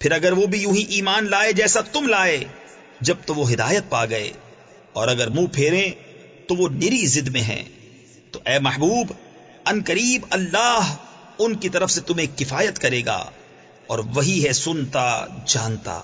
پھر اگر وہ بھی یوں ہی ایمان لائے جیسا تم لائے، جب تو وہ ہدایت پا گئے۔ اور اگر منہ پھیریں، تو وہ نری زد میں ہیں۔ تو اے محبوب، ان قریب اللہ ان کی طرف سے تمہیں کفایت کرے گا، اور وہی ہے سنتا، جانتا۔